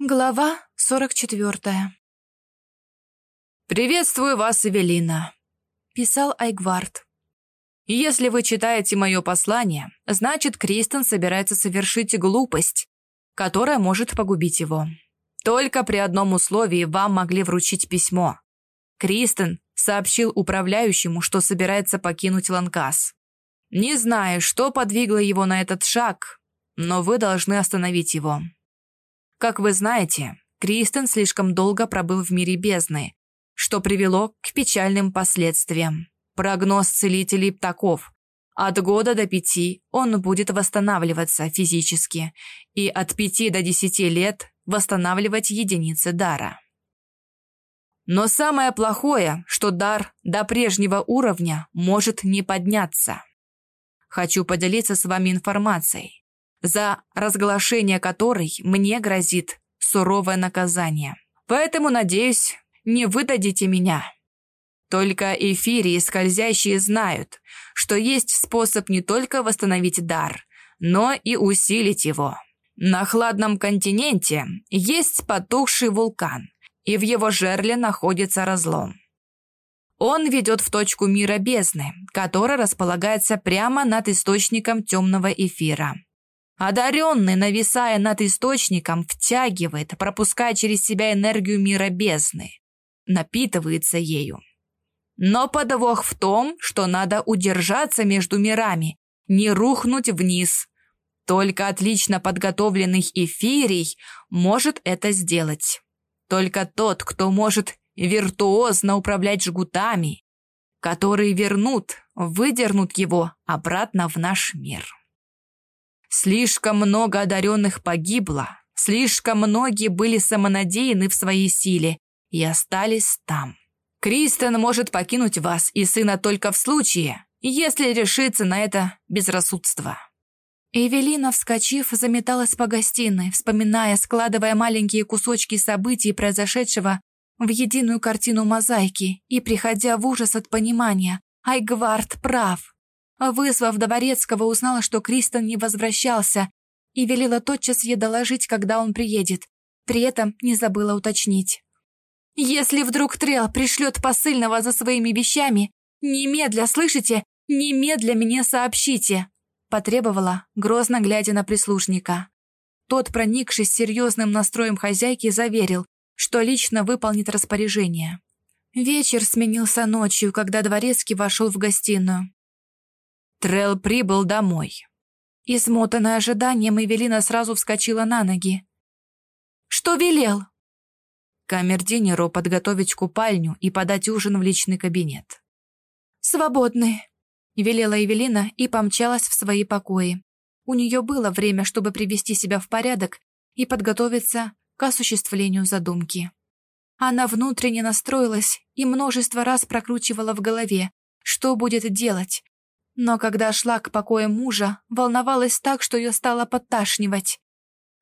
Глава 44 «Приветствую вас, Эвелина», — писал Айгвард. «Если вы читаете мое послание, значит, Кристен собирается совершить глупость, которая может погубить его. Только при одном условии вам могли вручить письмо. Кристен сообщил управляющему, что собирается покинуть Ланкас. Не знаю, что подвигло его на этот шаг, но вы должны остановить его. Как вы знаете, Кристен слишком долго пробыл в мире бездны, что привело к печальным последствиям. Прогноз целителей таков. От года до пяти он будет восстанавливаться физически и от пяти до десяти лет восстанавливать единицы дара. Но самое плохое, что дар до прежнего уровня может не подняться. Хочу поделиться с вами информацией за разглашение которой мне грозит суровое наказание. Поэтому, надеюсь, не выдадите меня. Только эфирии скользящие знают, что есть способ не только восстановить дар, но и усилить его. На хладном континенте есть потухший вулкан, и в его жерле находится разлом. Он ведет в точку мира бездны, которая располагается прямо над источником темного эфира. Одаренный, нависая над источником, втягивает, пропуская через себя энергию мира бездны, напитывается ею. Но подвох в том, что надо удержаться между мирами, не рухнуть вниз. Только отлично подготовленный эфирий может это сделать. Только тот, кто может виртуозно управлять жгутами, которые вернут, выдернут его обратно в наш мир. Слишком много одаренных погибло, слишком многие были самонадеяны в своей силе и остались там. Кристен может покинуть вас и сына только в случае, если решится на это безрассудство. Эвелина, вскочив, заметалась по гостиной, вспоминая, складывая маленькие кусочки событий произошедшего в единую картину мозаики и приходя в ужас от понимания. Айгвард прав. Вызвав Дворецкого, узнала, что Кристен не возвращался и велела тотчас ей доложить, когда он приедет. При этом не забыла уточнить. «Если вдруг Трел пришлет посыльного за своими вещами, немедля, слышите, немедля мне сообщите!» потребовала, грозно глядя на прислужника. Тот, проникшись серьезным настроем хозяйки, заверил, что лично выполнит распоряжение. Вечер сменился ночью, когда Дворецкий вошел в гостиную. Трел прибыл домой. Измотанная ожиданием, Эвелина сразу вскочила на ноги. «Что велел?» Камердинеру подготовить купальню и подать ужин в личный кабинет. «Свободны», — велела Эвелина и помчалась в свои покои. У нее было время, чтобы привести себя в порядок и подготовиться к осуществлению задумки. Она внутренне настроилась и множество раз прокручивала в голове, что будет делать, но когда шла к покоям мужа, волновалась так, что ее стало подташнивать.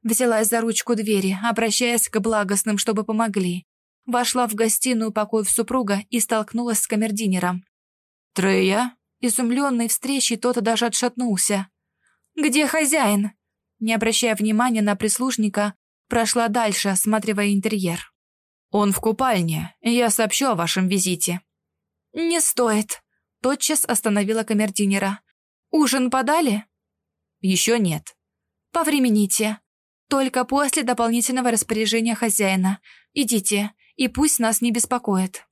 Взялась за ручку двери, обращаясь к благостным, чтобы помогли. Вошла в гостиную покоев супруга и столкнулась с камердинером. «Трея?» Изумленный встречей, тот даже отшатнулся. «Где хозяин?» Не обращая внимания на прислужника, прошла дальше, осматривая интерьер. «Он в купальне, я сообщу о вашем визите». «Не стоит», тотчас остановила камердинера. «Ужин подали?» «Еще нет». «Повремените. Только после дополнительного распоряжения хозяина. Идите, и пусть нас не беспокоит».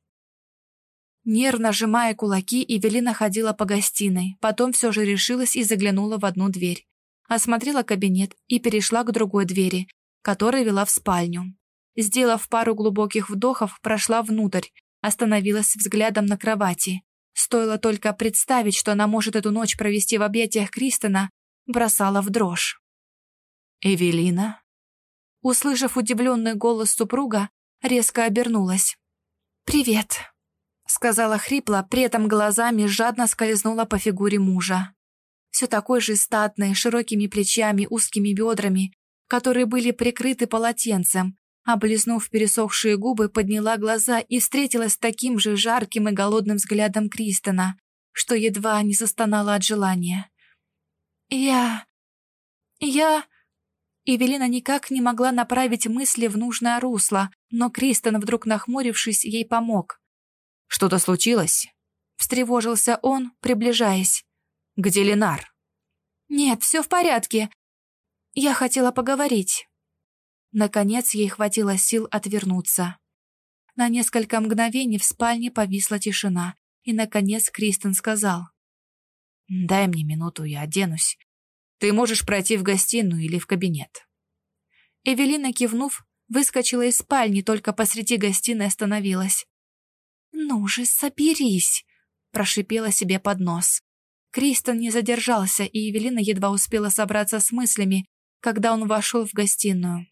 Нервно сжимая кулаки, Эвелина ходила по гостиной, потом все же решилась и заглянула в одну дверь. Осмотрела кабинет и перешла к другой двери, которая вела в спальню. Сделав пару глубоких вдохов, прошла внутрь, остановилась взглядом на кровати. Стоило только представить, что она может эту ночь провести в объятиях Кристона, бросала в дрожь. «Эвелина?» Услышав удивленный голос супруга, резко обернулась. «Привет», — сказала хрипло, при этом глазами жадно скользнула по фигуре мужа. Все такой же статный, широкими плечами, узкими бедрами, которые были прикрыты полотенцем, Облизнув пересохшие губы, подняла глаза и встретилась с таким же жарким и голодным взглядом Кристона, что едва не застонала от желания. «Я... я...» Эвелина никак не могла направить мысли в нужное русло, но Кристен, вдруг нахмурившись, ей помог. «Что-то случилось?» Встревожился он, приближаясь. «Где Ленар?» «Нет, все в порядке. Я хотела поговорить». Наконец ей хватило сил отвернуться. На несколько мгновений в спальне повисла тишина, и, наконец, Кристен сказал. «Дай мне минуту, я оденусь. Ты можешь пройти в гостиную или в кабинет». Эвелина, кивнув, выскочила из спальни, только посреди гостиной остановилась. «Ну же, соберись!» – прошипела себе под нос. Кристен не задержался, и Эвелина едва успела собраться с мыслями, когда он вошел в гостиную.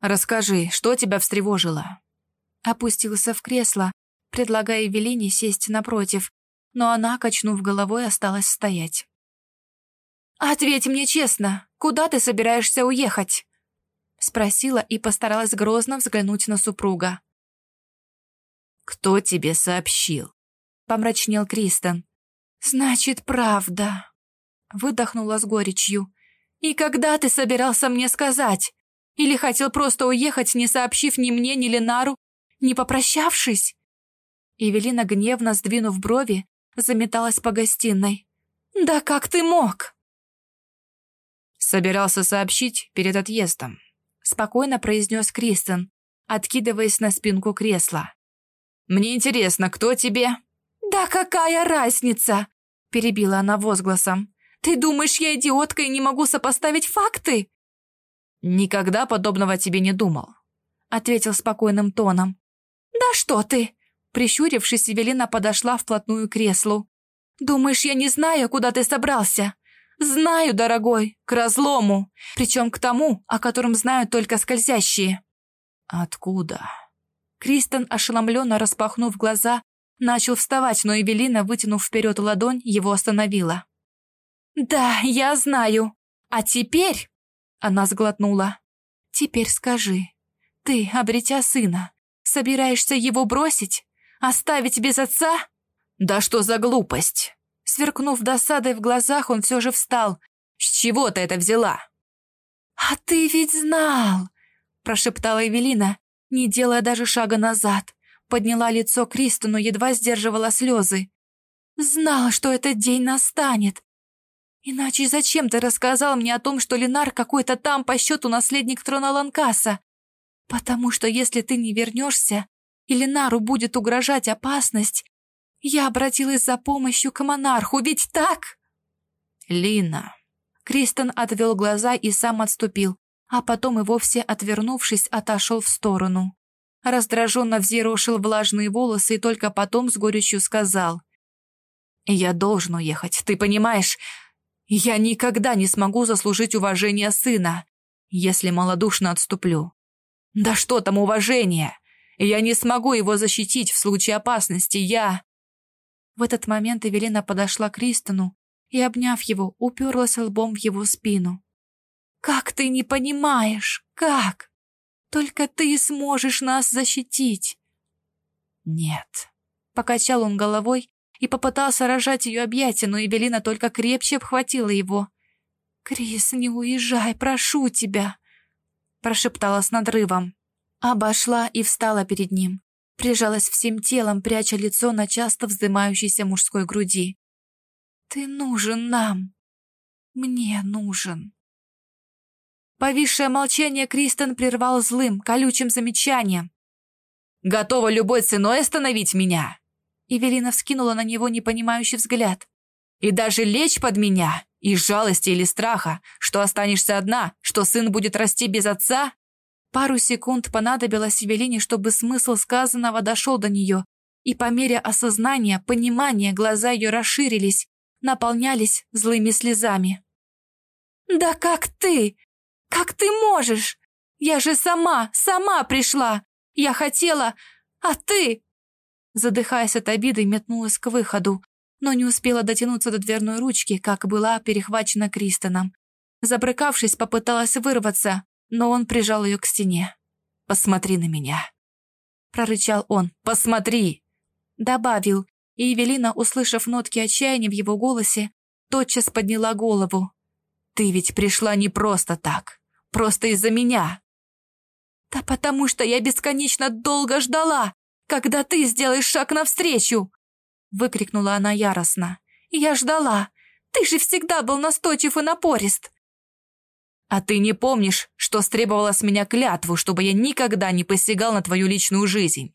«Расскажи, что тебя встревожило?» Опустился в кресло, предлагая Эвелине сесть напротив, но она, качнув головой, осталась стоять. «Ответь мне честно, куда ты собираешься уехать?» Спросила и постаралась грозно взглянуть на супруга. «Кто тебе сообщил?» Помрачнел Кристен. «Значит, правда», выдохнула с горечью. «И когда ты собирался мне сказать? Или хотел просто уехать, не сообщив ни мне, ни Ленару, не попрощавшись?» Эвелина, гневно сдвинув брови, заметалась по гостиной. «Да как ты мог?» «Собирался сообщить перед отъездом», — спокойно произнес Кристен, откидываясь на спинку кресла. «Мне интересно, кто тебе?» «Да какая разница?» — перебила она возгласом. «Ты думаешь, я идиотка и не могу сопоставить факты?» «Никогда подобного тебе не думал», — ответил спокойным тоном. «Да что ты!» Прищурившись, Эвелина подошла вплотную к креслу. «Думаешь, я не знаю, куда ты собрался?» «Знаю, дорогой, к разлому, причем к тому, о котором знают только скользящие». «Откуда?» Кристен, ошеломленно распахнув глаза, начал вставать, но Эвелина, вытянув вперед ладонь, его остановила. «Да, я знаю. А теперь...» Она сглотнула. «Теперь скажи, ты, обретя сына, собираешься его бросить? Оставить без отца?» «Да что за глупость!» Сверкнув досадой в глазах, он все же встал. «С чего ты это взяла?» «А ты ведь знал!» прошептала Эвелина, не делая даже шага назад. Подняла лицо Кристу, но едва сдерживала слезы. «Знал, что этот день настанет. Иначе зачем ты рассказал мне о том, что Ленар какой-то там по счету наследник трона Ланкаса? Потому что если ты не вернешься, и Ленару будет угрожать опасность, я обратилась за помощью к монарху, ведь так?» «Лина...» Кристен отвел глаза и сам отступил, а потом и вовсе, отвернувшись, отошел в сторону. Раздраженно взъерошил влажные волосы и только потом с горечью сказал. «Я должен уехать, ты понимаешь? Я никогда не смогу заслужить уважение сына, если малодушно отступлю. Да что там уважение? Я не смогу его защитить в случае опасности, я...» В этот момент Эвелина подошла к Кристону и, обняв его, уперлась лбом в его спину. «Как ты не понимаешь? Как? Только ты сможешь нас защитить!» «Нет», — покачал он головой и попытался рожать ее объятия, но Эвелина только крепче обхватила его. «Крис, не уезжай, прошу тебя!» прошептала с надрывом. Обошла и встала перед ним. Прижалась всем телом, пряча лицо на часто вздымающейся мужской груди. «Ты нужен нам. Мне нужен». Повисшее молчание Кристен прервал злым, колючим замечанием. «Готова любой ценой остановить меня?» Эвелина вскинула на него непонимающий взгляд. «И даже лечь под меня? Из жалости или страха, что останешься одна, что сын будет расти без отца?» Пару секунд понадобилось Эвелине, чтобы смысл сказанного дошел до нее, и по мере осознания, понимания глаза ее расширились, наполнялись злыми слезами. «Да как ты? Как ты можешь? Я же сама, сама пришла! Я хотела, а ты...» задыхаясь от обиды, метнулась к выходу, но не успела дотянуться до дверной ручки, как была перехвачена Кристоном. Забрыкавшись, попыталась вырваться, но он прижал ее к стене. «Посмотри на меня!» Прорычал он. «Посмотри!» Добавил, и Евелина, услышав нотки отчаяния в его голосе, тотчас подняла голову. «Ты ведь пришла не просто так. Просто из-за меня!» «Да потому что я бесконечно долго ждала, когда ты сделаешь шаг навстречу!» Выкрикнула она яростно. «Я ждала! Ты же всегда был настойчив и напорист!» «А ты не помнишь, что стребовала с меня клятву, чтобы я никогда не посягал на твою личную жизнь?»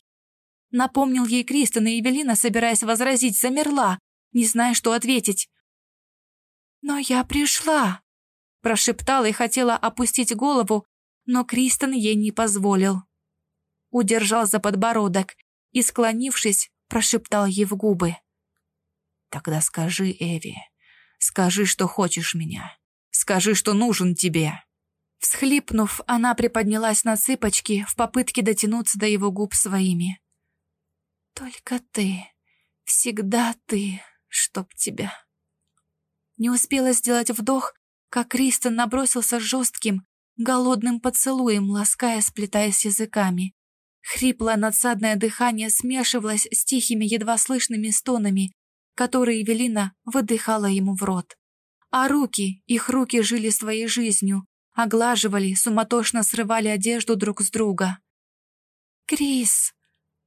Напомнил ей Кристен, и Эвелина, собираясь возразить, замерла, не зная, что ответить. «Но я пришла!» Прошептала и хотела опустить голову, но Кристен ей не позволил. Удержал за подбородок и, склонившись, прошептал ей в губы. «Тогда скажи, Эви, скажи, что хочешь меня. Скажи, что нужен тебе». Всхлипнув, она приподнялась на цыпочки в попытке дотянуться до его губ своими. «Только ты, всегда ты, чтоб тебя». Не успела сделать вдох, как Кристен набросился жестким, голодным поцелуем, лаская, сплетаясь языками. Хриплое надсадное дыхание смешивалось с тихими, едва слышными стонами, которые Евелина выдыхала ему в рот. А руки, их руки жили своей жизнью, оглаживали, суматошно срывали одежду друг с друга. «Крис!»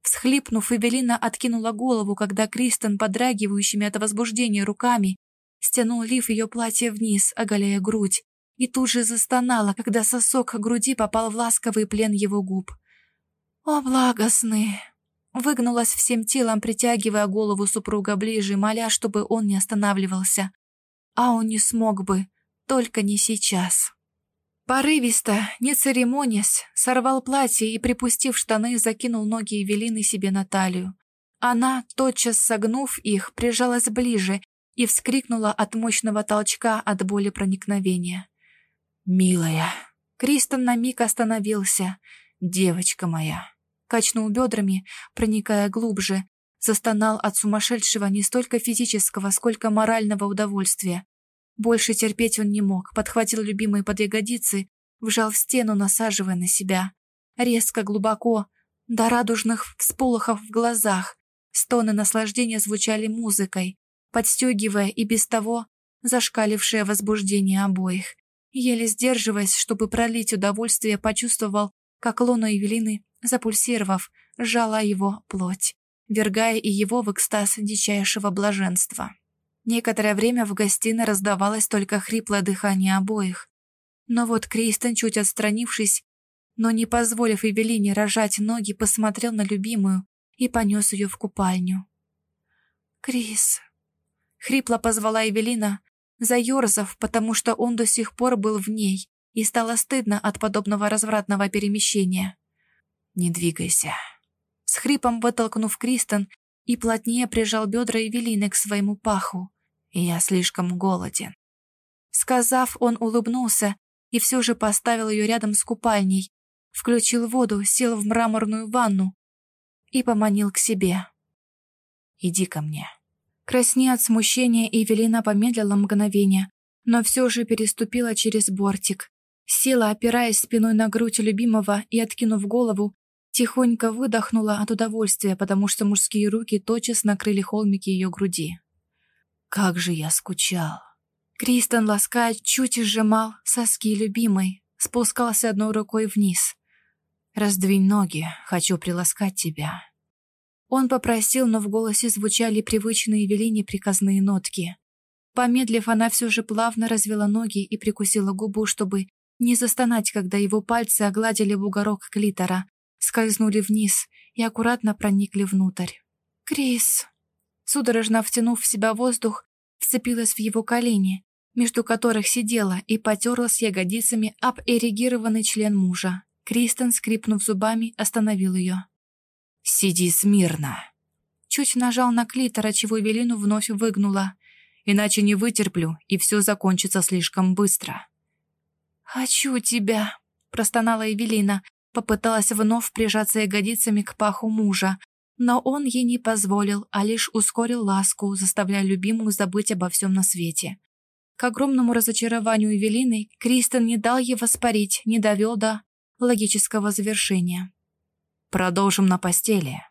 Всхлипнув, Эвелина откинула голову, когда Кристен, подрагивающими от возбуждения руками, стянул лиф ее платья вниз, оголяя грудь, и тут же застонала, когда сосок груди попал в ласковый плен его губ. «О, благостный!» Выгнулась всем телом, притягивая голову супруга ближе, моля, чтобы он не останавливался. А он не смог бы, только не сейчас. Порывисто, не церемонясь, сорвал платье и, припустив штаны, закинул ноги Евелины себе на талию. Она, тотчас согнув их, прижалась ближе и вскрикнула от мощного толчка от боли проникновения. «Милая!» Кристен на миг остановился. «Девочка моя!» Качнул бедрами, проникая глубже, застонал от сумасшедшего не столько физического, сколько морального удовольствия. Больше терпеть он не мог, подхватил любимые под ягодицы, вжал в стену, насаживая на себя. Резко, глубоко, до радужных всполохов в глазах. Стоны наслаждения звучали музыкой, подстегивая и без того зашкалившее возбуждение обоих. Еле сдерживаясь, чтобы пролить удовольствие, почувствовал, как лона Евелины, запульсировав, сжала его плоть, вергая и его в экстаз дичайшего блаженства. Некоторое время в гостиной раздавалось только хриплое дыхание обоих. Но вот Кристен, чуть отстранившись, но не позволив Евелине рожать ноги, посмотрел на любимую и понес ее в купальню. «Крис, Хрипло позвала Эвелина, заерзав, потому что он до сих пор был в ней, и стало стыдно от подобного развратного перемещения. «Не двигайся». С хрипом вытолкнув Кристен и плотнее прижал бедра Эвелины к своему паху. «Я слишком голоден». Сказав, он улыбнулся и все же поставил ее рядом с купальней, включил воду, сел в мраморную ванну и поманил к себе. «Иди ко мне». Краснея от смущения, Эвелина помедлила мгновение, но все же переступила через бортик. Села, опираясь спиной на грудь любимого и, откинув голову, тихонько выдохнула от удовольствия, потому что мужские руки тотчас накрыли холмики ее груди. «Как же я скучал!» Кристен, лаская, чуть сжимал соски любимой, спускался одной рукой вниз. «Раздвинь ноги, хочу приласкать тебя». Он попросил, но в голосе звучали привычные Евелине приказные нотки. Помедлив, она все же плавно развела ноги и прикусила губу, чтобы не застонать, когда его пальцы огладили бугорок клитора, скользнули вниз и аккуратно проникли внутрь. «Крис!» Судорожно втянув в себя воздух, вцепилась в его колени, между которых сидела и потерлась ягодицами об эрегированный член мужа. Кристен, скрипнув зубами, остановил ее. «Сиди смирно!» Чуть нажал на клитор, чего Эвелину вновь выгнула. «Иначе не вытерплю, и все закончится слишком быстро». «Хочу тебя!» – простонала Эвелина, попыталась вновь прижаться ягодицами к паху мужа, но он ей не позволил, а лишь ускорил ласку, заставляя любимую забыть обо всем на свете. К огромному разочарованию Эвелины, Кристен не дал ей воспарить, не довел до логического завершения. Продолжим на постели».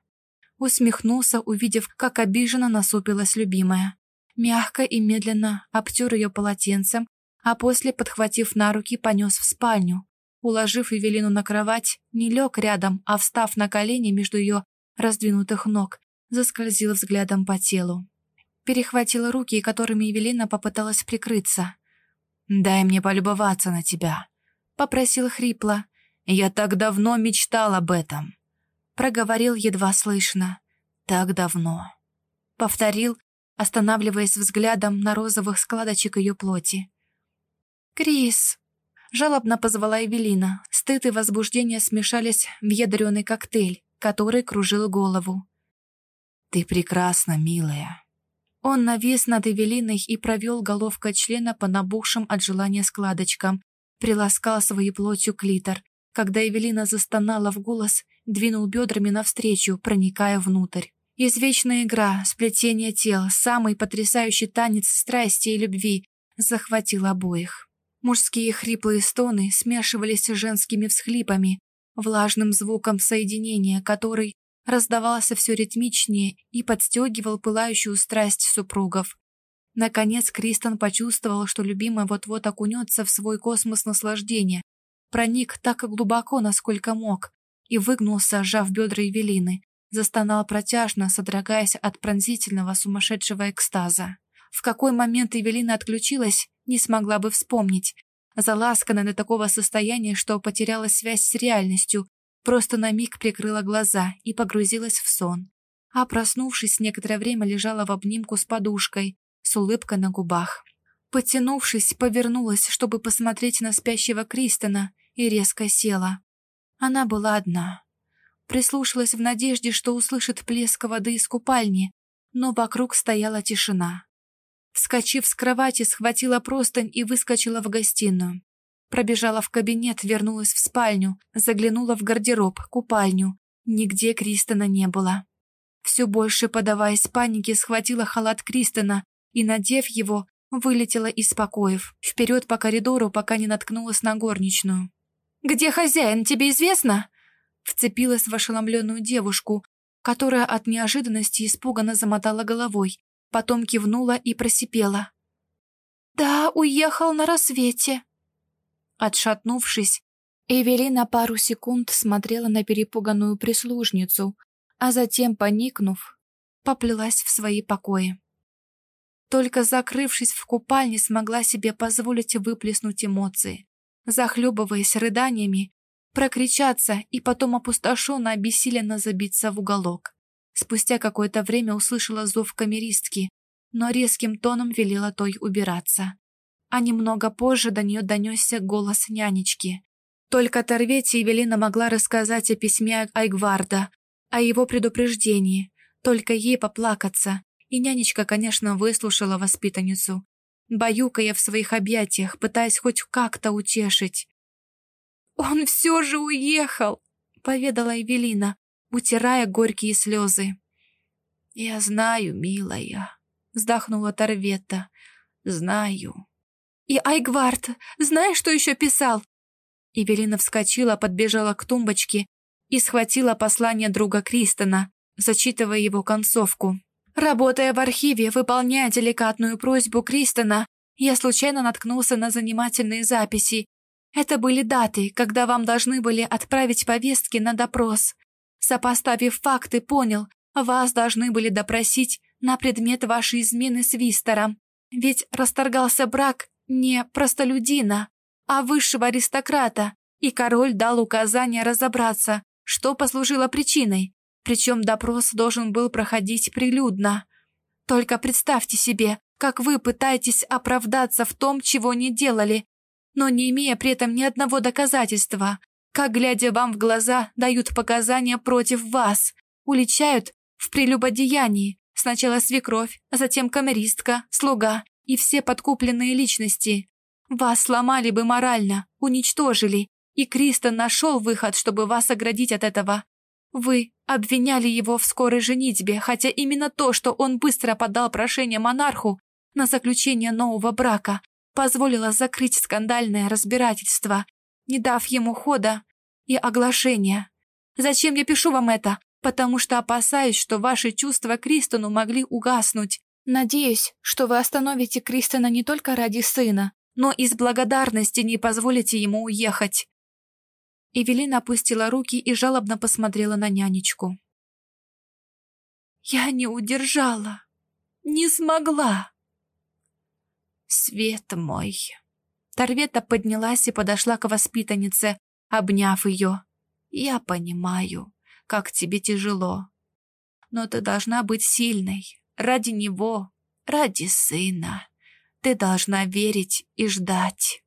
Усмехнулся, увидев, как обиженно насупилась любимая. Мягко и медленно обтер ее полотенцем, а после, подхватив на руки, понес в спальню, уложив Эвелину на кровать, не лег рядом, а встав на колени между ее раздвинутых ног, заскользил взглядом по телу. Перехватила руки, которыми Евелина попыталась прикрыться. «Дай мне полюбоваться на тебя», — попросил хрипло. «Я так давно мечтал об этом», — проговорил едва слышно. «Так давно». Повторил, останавливаясь взглядом на розовых складочек ее плоти. «Крис!» — жалобно позвала Эвелина. Стыд и возбуждение смешались в ядреный коктейль, который кружил голову. «Ты прекрасна, милая!» Он навис над Эвелиной и провел головкой члена по набухшим от желания складочкам, приласкал своей плотью клитор. Когда Эвелина застонала в голос, двинул бедрами навстречу, проникая внутрь. Извечная игра, сплетение тел, самый потрясающий танец страсти и любви захватил обоих. Мужские хриплые стоны смешивались с женскими всхлипами, влажным звуком соединения, который раздавался все ритмичнее и подстегивал пылающую страсть супругов. Наконец Кристен почувствовал, что любимая вот-вот окунется в свой космос наслаждения, проник так глубоко, насколько мог, и выгнулся, сжав бедра Евелины, Застонал протяжно, содрогаясь от пронзительного сумасшедшего экстаза. В какой момент Эвелина отключилась, не смогла бы вспомнить. Заласканная до такого состояния, что потеряла связь с реальностью, просто на миг прикрыла глаза и погрузилась в сон. А проснувшись, некоторое время лежала в обнимку с подушкой, с улыбкой на губах. Потянувшись, повернулась, чтобы посмотреть на спящего Кристона, и резко села. Она была одна прислушалась в надежде, что услышит плеск воды из купальни, но вокруг стояла тишина. Вскочив с кровати, схватила простынь и выскочила в гостиную. Пробежала в кабинет, вернулась в спальню, заглянула в гардероб, купальню. Нигде Кристона не было. Все больше, подаваясь панике, схватила халат Кристона и, надев его, вылетела из покоев, вперед по коридору, пока не наткнулась на горничную. «Где хозяин, тебе известно?» вцепилась в ошеломленную девушку, которая от неожиданности испуганно замотала головой, потом кивнула и просипела. «Да, уехал на рассвете». Отшатнувшись, Эвелина пару секунд смотрела на перепуганную прислужницу, а затем, поникнув, поплелась в свои покои. Только закрывшись в купальне, смогла себе позволить выплеснуть эмоции. Захлебываясь рыданиями, прокричаться и потом опустошенно обессиленно забиться в уголок. Спустя какое-то время услышала зов камеристки, но резким тоном велела той убираться. А немного позже до нее донесся голос нянечки. Только Торвете Евелина могла рассказать о письме Айгварда, о его предупреждении, только ей поплакаться, и нянечка, конечно, выслушала воспитанницу, баюкая в своих объятиях, пытаясь хоть как-то утешить. «Он все же уехал!» — поведала Эвелина, утирая горькие слезы. «Я знаю, милая», — вздохнула Торветта. «Знаю». «И Айгвард, знаешь, что еще писал?» Эвелина вскочила, подбежала к тумбочке и схватила послание друга Кристона, зачитывая его концовку. Работая в архиве, выполняя деликатную просьбу Кристона, я случайно наткнулся на занимательные записи это были даты, когда вам должны были отправить повестки на допрос. Сопоставив факты, понял, вас должны были допросить на предмет вашей измены с Вистером. Ведь расторгался брак не простолюдина, а высшего аристократа, и король дал указание разобраться, что послужило причиной, причем допрос должен был проходить прилюдно. Только представьте себе, как вы пытаетесь оправдаться в том, чего не делали, но не имея при этом ни одного доказательства, как, глядя вам в глаза, дают показания против вас, уличают в прелюбодеянии сначала свекровь, а затем камеристка, слуга и все подкупленные личности. Вас сломали бы морально, уничтожили, и Кристо нашел выход, чтобы вас оградить от этого. Вы обвиняли его в скорой женитьбе, хотя именно то, что он быстро подал прошение монарху на заключение нового брака, позволила закрыть скандальное разбирательство, не дав ему хода и оглашения. Зачем я пишу вам это? Потому что опасаюсь, что ваши чувства к Кристону могли угаснуть. Надеюсь, что вы остановите Кристона не только ради сына, но из благодарности не позволите ему уехать. Эвелина опустила руки и жалобно посмотрела на нянечку. «Я не удержала, не смогла!» «Свет мой!» Торвета поднялась и подошла к воспитаннице, обняв ее. «Я понимаю, как тебе тяжело, но ты должна быть сильной, ради него, ради сына. Ты должна верить и ждать».